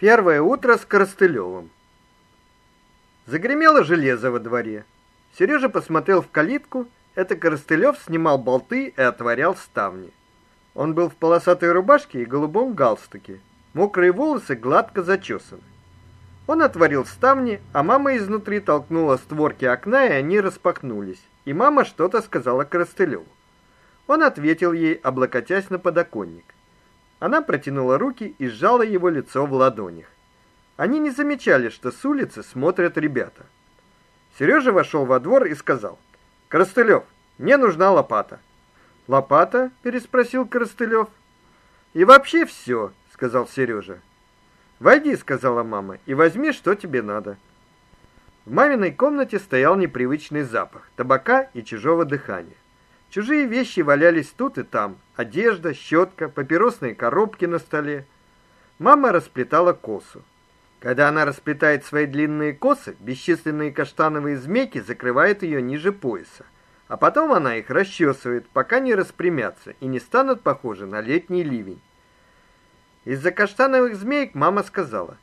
Первое утро с Коростылевым. Загремело железо во дворе. Сережа посмотрел в калитку, это Коростылев снимал болты и отворял ставни. Он был в полосатой рубашке и голубом галстуке. Мокрые волосы гладко зачесаны. Он отворил ставни, а мама изнутри толкнула створки окна, и они распахнулись. И мама что-то сказала Коростылеву. Он ответил ей, облокотясь на подоконник. Она протянула руки и сжала его лицо в ладонях. Они не замечали, что с улицы смотрят ребята. Сережа вошел во двор и сказал: "Коростылев, мне нужна лопата". "Лопата?" переспросил Коростылев. "И вообще все, сказал Сережа. "Войди", сказала мама. "И возьми, что тебе надо". В маминой комнате стоял непривычный запах табака и чужого дыхания. Чужие вещи валялись тут и там: одежда, щетка, папиросные коробки на столе. Мама расплетала косу. Когда она расплетает свои длинные косы, бесчисленные каштановые змейки закрывают ее ниже пояса, а потом она их расчесывает, пока не распрямятся и не станут похожи на летний ливень. Из-за каштановых змеек мама сказала: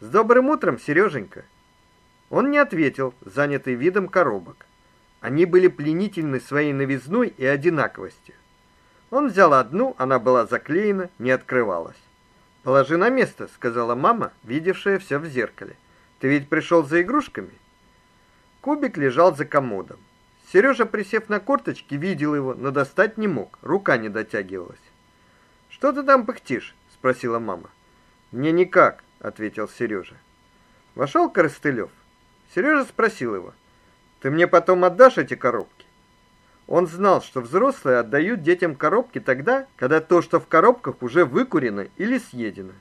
"С добрым утром, Сереженька". Он не ответил, занятый видом коробок. Они были пленительны своей новизной и одинаковостью. Он взял одну, она была заклеена, не открывалась. "Положи на место", сказала мама, видевшая все в зеркале. "Ты ведь пришел за игрушками?" Кубик лежал за комодом. Сережа, присев на корточки, видел его, но достать не мог, рука не дотягивалась. "Что ты там пыхтишь?" спросила мама. "Мне никак", ответил Сережа. Вошел Коростылев. Сережа спросил его: ты мне потом отдашь эти коробки? Он знал, что взрослые отдают детям коробки тогда, когда то, что в коробках, уже выкурено или съедено.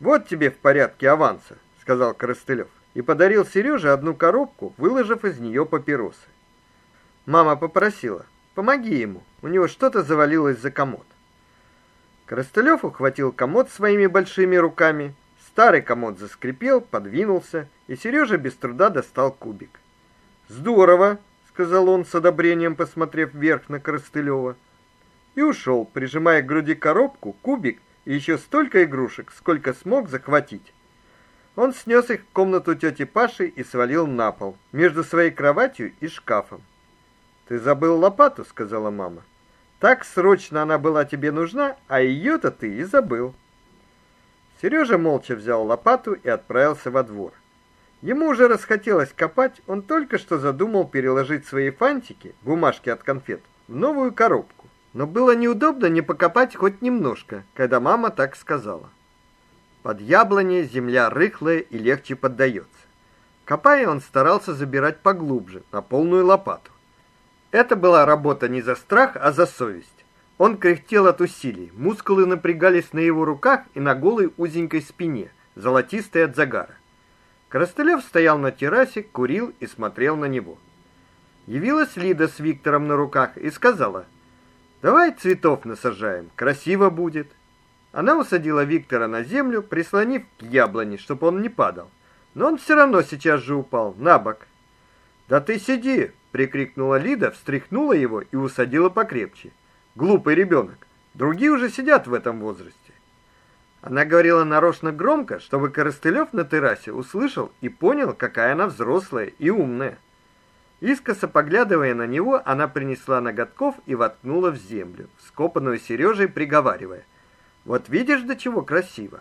Вот тебе в порядке аванса, сказал Коростылев и подарил Сереже одну коробку, выложив из нее папиросы. Мама попросила: "Помоги ему, у него что-то завалилось за комод". Коростылев ухватил комод своими большими руками. Старый комод заскрипел, подвинулся, и Сережа без труда достал кубик. Здорово, сказал он с одобрением, посмотрев вверх на Коростылева. И ушел, прижимая к груди коробку, кубик и еще столько игрушек, сколько смог захватить. Он снес их в комнату тети Паши и свалил на пол, между своей кроватью и шкафом. Ты забыл лопату, сказала мама. Так срочно она была тебе нужна, а ее то ты и забыл. Сережа молча взял лопату и отправился во двор. Ему уже расхотелось копать, он только что задумал переложить свои фантики, бумажки от конфет, в новую коробку. Но было неудобно не покопать хоть немножко, когда мама так сказала. Под яблоней земля рыхлая и легче поддается. Копая, он старался забирать поглубже, на полную лопату. Это была работа не за страх, а за совесть. Он кряхтел от усилий, мускулы напрягались на его руках и на голой узенькой спине, золотистой от загара. Коростылев стоял на террасе, курил и смотрел на него. Явилась Лида с Виктором на руках и сказала: "Давай цветов насажаем, красиво будет". Она усадила Виктора на землю, прислонив к яблоне, чтобы он не падал. Но он все равно сейчас же упал на бок. "Да ты сиди", прикрикнула Лида, встряхнула его и усадила покрепче. Глупый ребенок. Другие уже сидят в этом возрасте. Она говорила нарочно громко, чтобы Коростылев на террасе услышал и понял, какая она взрослая и умная. Искоса поглядывая на него, она принесла ноготков и воткнула в землю, скопанную Сережей, приговаривая: "Вот видишь, до чего красиво".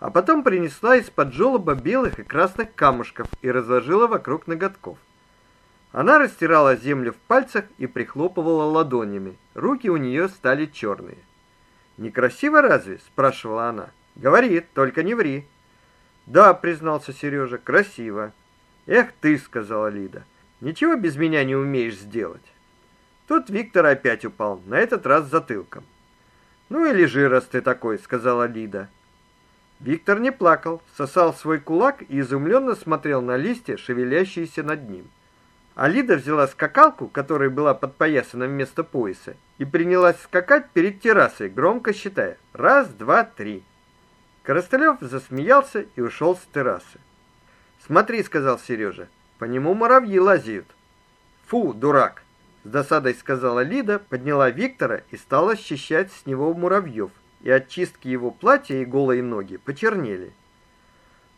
А потом принесла из-под жёлоба белых и красных камушков и разложила вокруг ноготков. Она растирала землю в пальцах и прихлопывала ладонями. Руки у нее стали черные. Некрасиво разве? спрашивала она. Говори, только не ври. Да, признался Сережа, красиво. Эх ты, сказала Лида. Ничего без меня не умеешь сделать. Тут Виктор опять упал, на этот раз затылком. Ну и лежи, раз ты такой, сказала Лида. Виктор не плакал, сосал свой кулак и изумленно смотрел на листья, шевелящиеся над ним. Алида взяла скакалку, которая была подпоясана вместо пояса, и принялась скакать перед террасой, громко считая: раз, два, три. Коростылев засмеялся и ушел с террасы. "Смотри", сказал Сережа, "по нему муравьи лазят". "Фу, дурак", с досадой сказала Лида, подняла Виктора и стала счищать с него муравьев. и от чистки его платья и голые ноги почернели.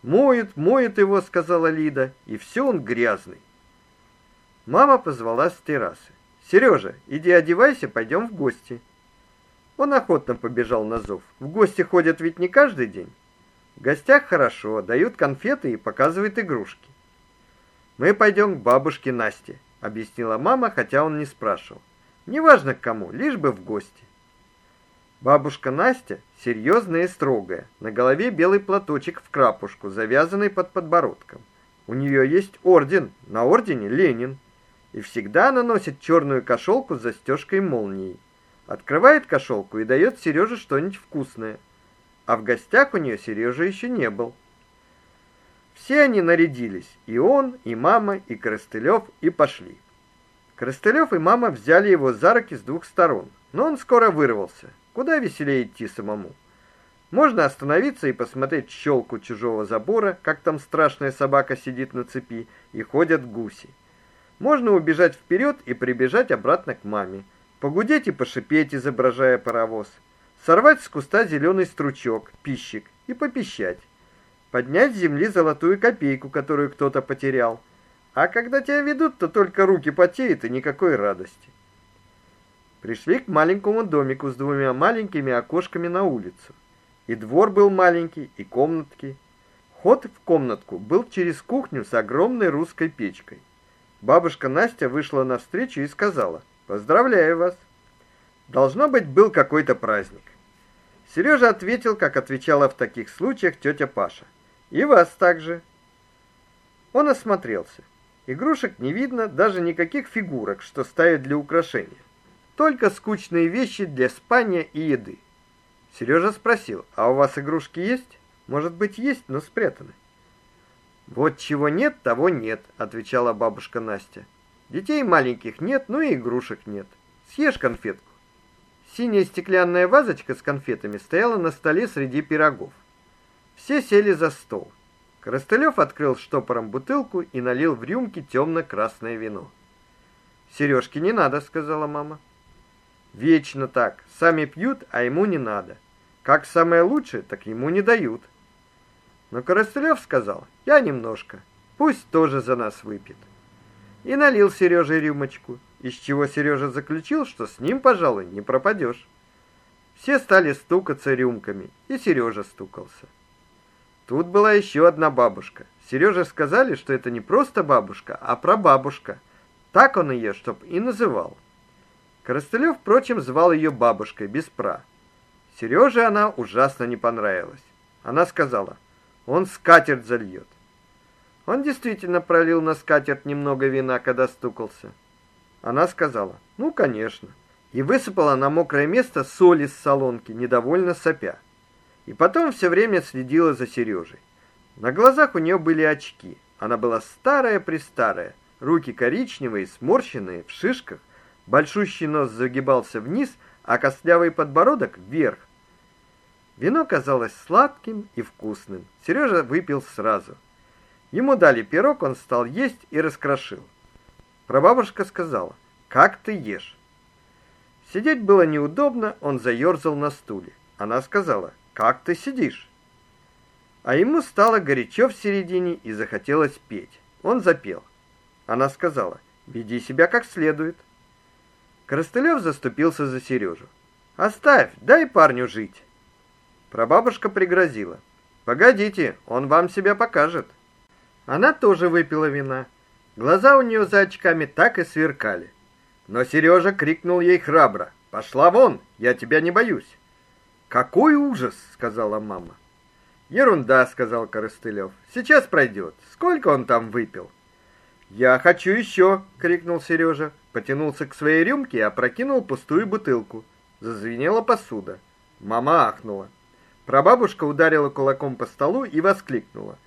"Моет, моет его", сказала Лида, "и все он грязный". Мама позвала с террасы. Сережа, иди одевайся, пойдем в гости. Он охотно побежал на зов. В гости ходят ведь не каждый день. В гостях хорошо, дают конфеты и показывают игрушки. Мы пойдем к бабушке Насте, объяснила мама, хотя он не спрашивал. Неважно к кому, лишь бы в гости. Бабушка Настя серьезная и строгая, на голове белый платочек в крапушку, завязанный под подбородком. У нее есть орден, на ордене Ленин. И всегда она носит черную кошелку с застежкой молнией. Открывает кошелку и дает Сереже что-нибудь вкусное. А в гостях у нее Сережа еще не был. Все они нарядились, и он, и мама, и Крыстылев, и пошли. Крыстылев и мама взяли его за руки с двух сторон, но он скоро вырвался. Куда веселее идти самому. Можно остановиться и посмотреть щелку чужого забора, как там страшная собака сидит на цепи, и ходят гуси. Можно убежать вперед и прибежать обратно к маме, погудеть и пошипеть, изображая паровоз, сорвать с куста зеленый стручок, пищик и попищать, поднять с земли золотую копейку, которую кто-то потерял. А когда тебя ведут, то только руки потеют и никакой радости. Пришли к маленькому домику с двумя маленькими окошками на улицу. И двор был маленький, и комнатки. Ход в комнатку был через кухню с огромной русской печкой. Бабушка Настя вышла навстречу и сказала: "Поздравляю вас. Должно быть, был какой-то праздник". Сережа ответил, как отвечала в таких случаях тетя Паша: "И вас также". Он осмотрелся. Игрушек не видно, даже никаких фигурок, что ставят для украшения. Только скучные вещи для спания и еды. Сережа спросил: "А у вас игрушки есть? Может быть, есть, но спрятаны?" Вот чего нет, того нет, отвечала бабушка Настя. Детей маленьких нет, ну и игрушек нет. Съешь конфетку. Синяя стеклянная вазочка с конфетами стояла на столе среди пирогов. Все сели за стол. Коростылев открыл штопором бутылку и налил в рюмки темно красное вино. Сережки не надо, сказала мама. Вечно так. Сами пьют, а ему не надо. Как самое лучшее, так ему не дают. Но Коростылев сказал: "Я немножко. Пусть тоже за нас выпьет". И налил Сереже рюмочку, из чего Сережа заключил, что с ним, пожалуй, не пропадешь. Все стали стукаться рюмками, и Сережа стукался. Тут была еще одна бабушка. Сереже сказали, что это не просто бабушка, а прабабушка. Так он ее, чтоб и называл. Коростылев, впрочем, звал ее бабушкой без пра. Сереже она ужасно не понравилась. Она сказала: "Он скатерть зальет". Он действительно пролил на скатерть немного вина, когда стукался. Она сказала: "Ну, конечно", и высыпала на мокрое место соль из солонки, недовольно сопя. И потом все время следила за Сережей. На глазах у нее были очки. Она была старая-престарая, руки коричневые, сморщенные, в шишках, Большущий нос загибался вниз, а костлявый подбородок вверх. Вино казалось сладким и вкусным. Сережа выпил сразу. Ему дали пирог, он стал есть и раскрошил. Прабабушка сказала: "Как ты ешь?" Сидеть было неудобно, он заерзал на стуле. Она сказала: "Как ты сидишь?" А ему стало горячо в середине и захотелось петь. Он запел. Она сказала: "Веди себя как следует". Коростылев заступился за Сережу. Оставь, дай парню жить. Прабабушка пригрозила: "Погодите, он вам себя покажет". Она тоже выпила вина. Глаза у нее за очками так и сверкали. Но Сережа крикнул ей храбро: "Пошла вон, я тебя не боюсь". "Какой ужас", сказала мама. "Ерунда", сказал Коростылев. "Сейчас пройдет. Сколько он там выпил?" "Я хочу еще!» — крикнул Сережа потянулся к своей рюмке и опрокинул пустую бутылку. Зазвенела посуда. Мама ахнула. Прабабушка ударила кулаком по столу и воскликнула: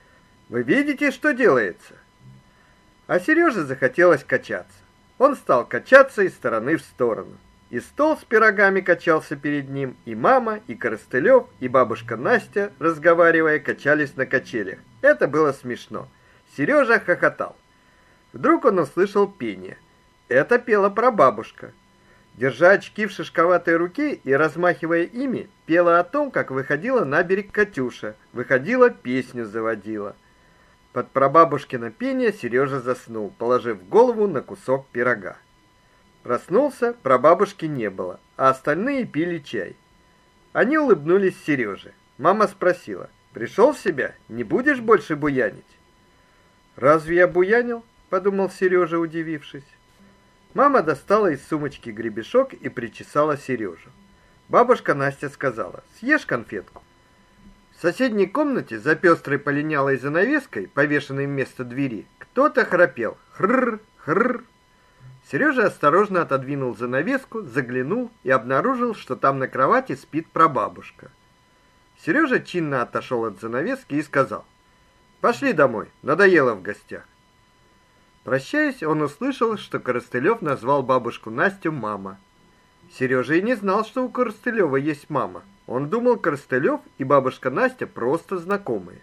"Вы видите, что делается?" А Сереже захотелось качаться. Он стал качаться из стороны в сторону. И стол с пирогами качался перед ним, и мама, и Коростылев, и бабушка Настя, разговаривая, качались на качелях. Это было смешно. Сережа хохотал. Вдруг он услышал пение. Это пела прабабушка. Держа очки в шишковатой руке и размахивая ими, пела о том, как выходила на берег Катюша, выходила, песню заводила. Под прабабушкино пение Сережа заснул, положив голову на кусок пирога. Проснулся, прабабушки не было, а остальные пили чай. Они улыбнулись Сереже. Мама спросила: "Пришел в себя? Не будешь больше буянить?" "Разве я буянил?" подумал Сережа, удивившись. Мама достала из сумочки гребешок и причесала Сережу. Бабушка Настя сказала: "Съешь конфетку". В соседней комнате за пестрой полинялой занавеской, повешенной вместо двери, кто-то храпел. Хрр, хрр. Сережа осторожно отодвинул занавеску, заглянул и обнаружил, что там на кровати спит прабабушка. Сережа чинно отошел от занавески и сказал: "Пошли домой, надоело в гостях". Прощаясь, он услышал, что Коростылев назвал бабушку Настю мама. Сережа и не знал, что у Коростылева есть мама. Он думал, Коростылев и бабушка Настя просто знакомые.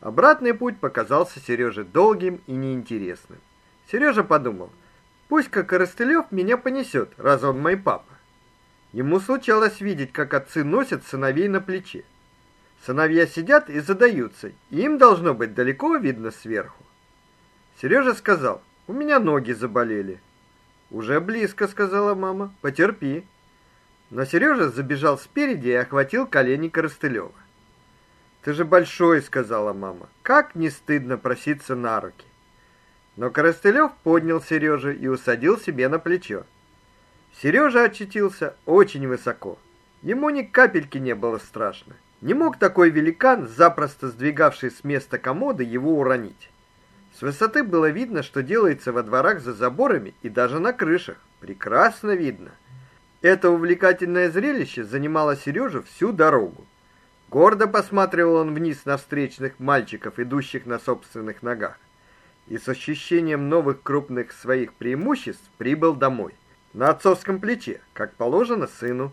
Обратный путь показался Сереже долгим и неинтересным. Сережа подумал: пусть-ка Коростылев меня понесет, раз он мой папа. Ему случалось видеть, как отцы носят сыновей на плече. Сыновья сидят и задаются, и им должно быть далеко видно сверху. Сережа сказал: "У меня ноги заболели". "Уже близко", сказала мама. "Потерпи". Но Сережа забежал спереди и охватил колени Коростылева. "Ты же большой", сказала мама. "Как не стыдно проситься на руки". Но Коростылев поднял Сережу и усадил себе на плечо. Сережа очутился очень высоко. Ему ни капельки не было страшно. Не мог такой великан, запросто сдвигавший с места комода, его уронить. С высоты было видно, что делается во дворах за заборами и даже на крышах. Прекрасно видно. Это увлекательное зрелище занимало Сережу всю дорогу. Гордо посматривал он вниз на встречных мальчиков, идущих на собственных ногах, и с ощущением новых крупных своих преимуществ прибыл домой, на отцовском плече, как положено сыну.